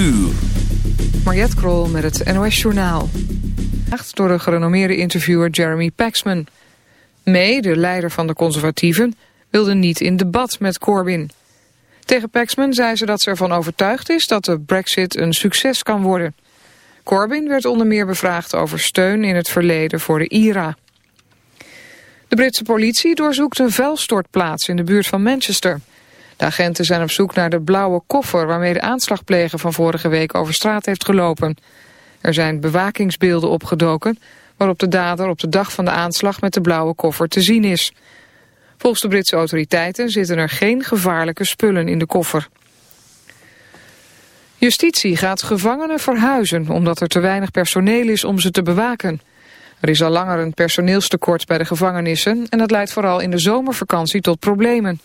uur. Mariette Krol met het NOS Journaal. Door de gerenommeerde interviewer Jeremy Paxman. May, de leider van de conservatieven, wilde niet in debat met Corbyn. Tegen Paxman zei ze dat ze ervan overtuigd is dat de brexit een succes kan worden. Corbyn werd onder meer bevraagd over steun in het verleden voor de IRA. De Britse politie doorzoekt een vuilstortplaats in de buurt van Manchester. De agenten zijn op zoek naar de blauwe koffer waarmee de aanslagpleger van vorige week over straat heeft gelopen. Er zijn bewakingsbeelden opgedoken waarop de dader op de dag van de aanslag met de blauwe koffer te zien is. Volgens de Britse autoriteiten zitten er geen gevaarlijke spullen in de koffer. Justitie gaat gevangenen verhuizen omdat er te weinig personeel is om ze te bewaken. Er is al langer een personeelstekort bij de gevangenissen en dat leidt vooral in de zomervakantie tot problemen.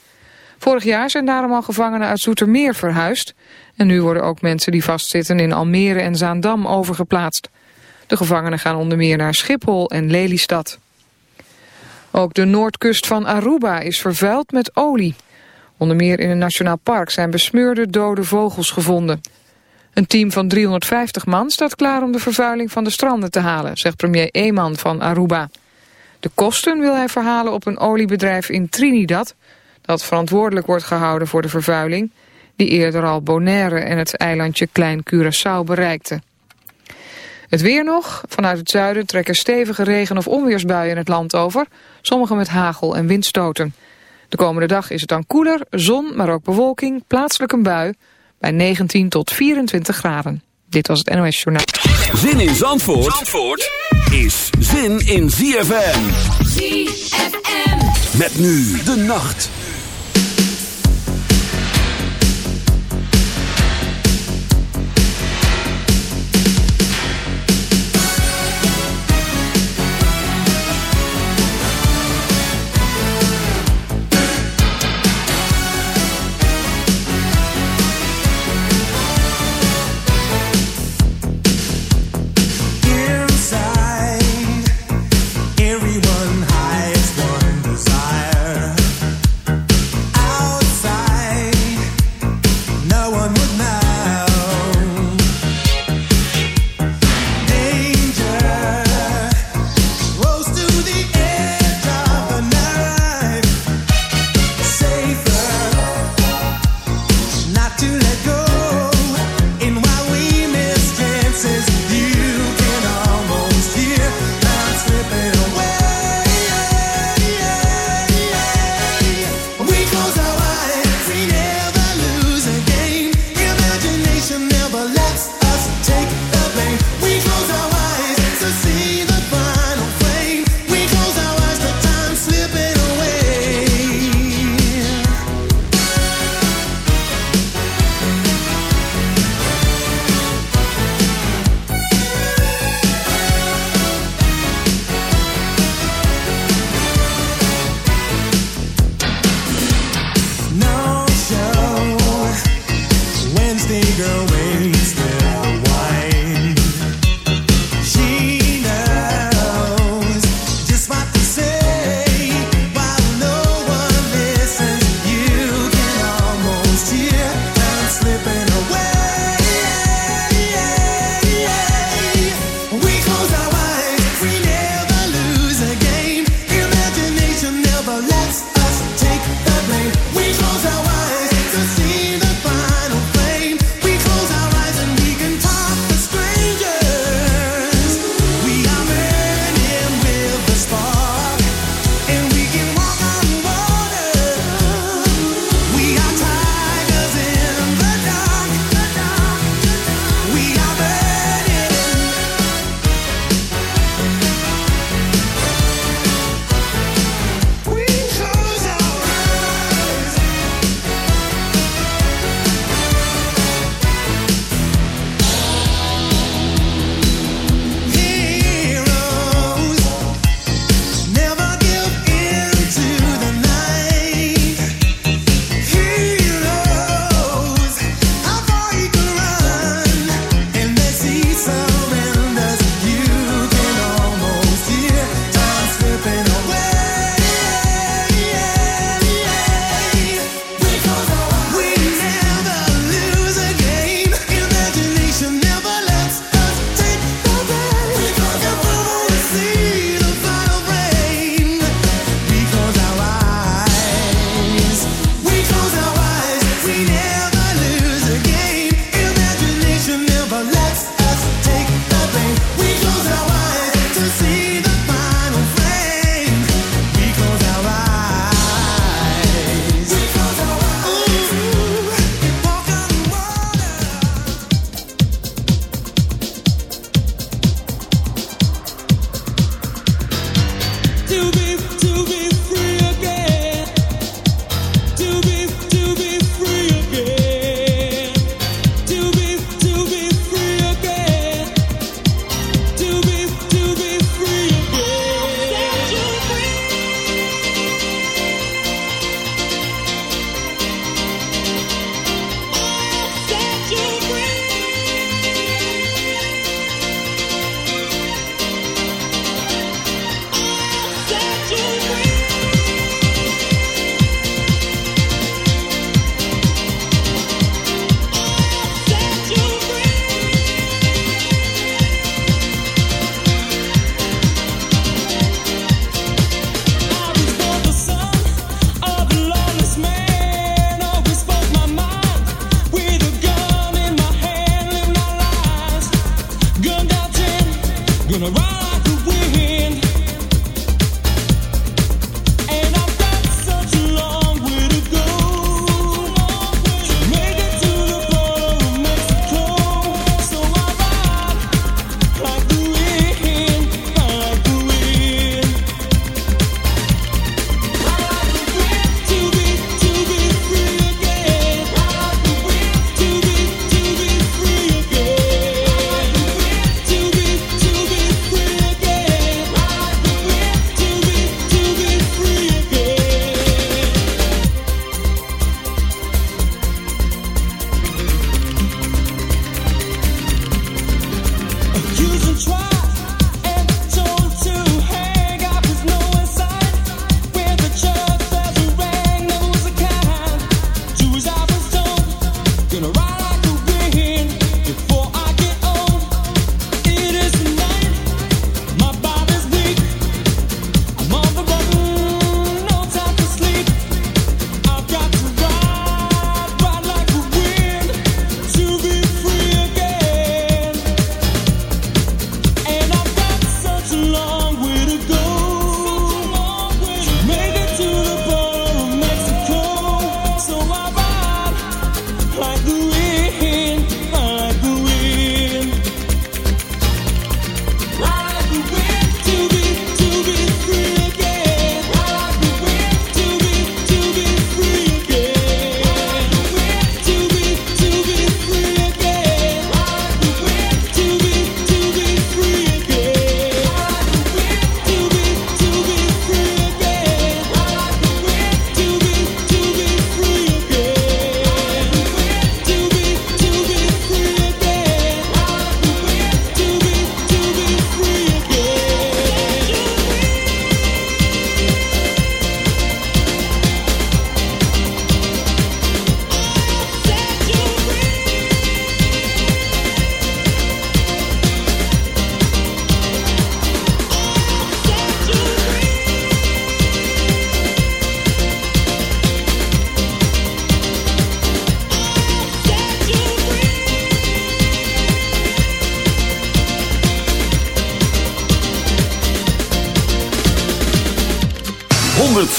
Vorig jaar zijn daarom al gevangenen uit Zoetermeer verhuisd en nu worden ook mensen die vastzitten in Almere en Zaandam overgeplaatst. De gevangenen gaan onder meer naar Schiphol en Lelystad. Ook de noordkust van Aruba is vervuild met olie. Onder meer in een nationaal park zijn besmeurde dode vogels gevonden. Een team van 350 man staat klaar om de vervuiling van de stranden te halen, zegt premier Eeman van Aruba. De kosten wil hij verhalen op een oliebedrijf in Trinidad, dat verantwoordelijk wordt gehouden voor de vervuiling, die eerder al Bonaire en het eilandje Klein Curaçao bereikte. Het weer nog. Vanuit het zuiden trekken stevige regen- of onweersbuien het land over, sommige met hagel en windstoten. De komende dag is het dan koeler, zon, maar ook bewolking, plaatselijk een bui bij 19 tot 24 graden. Dit was het NOS Journaal. Zin in Zandvoort, Zandvoort is zin in ZFM. ZFM. Met nu de nacht.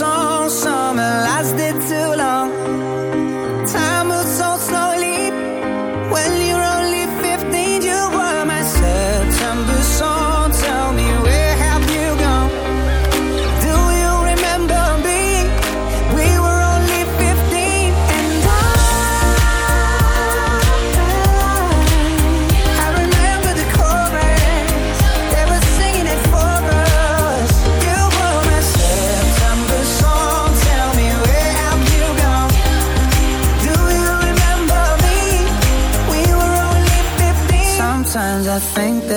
summer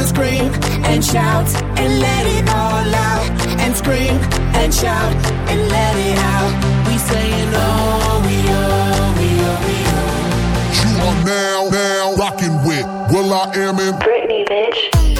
I wanna scream and shout and let it all out. And scream and shout and let it out. We saying oh, we oh, we oh, we oh. You are now, now rocking with will.i.am in Britney, bitch.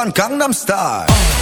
van Gangnam Style.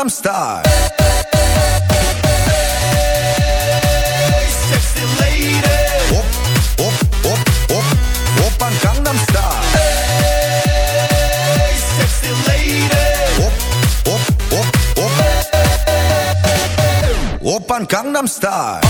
I'm star. Gangnam Style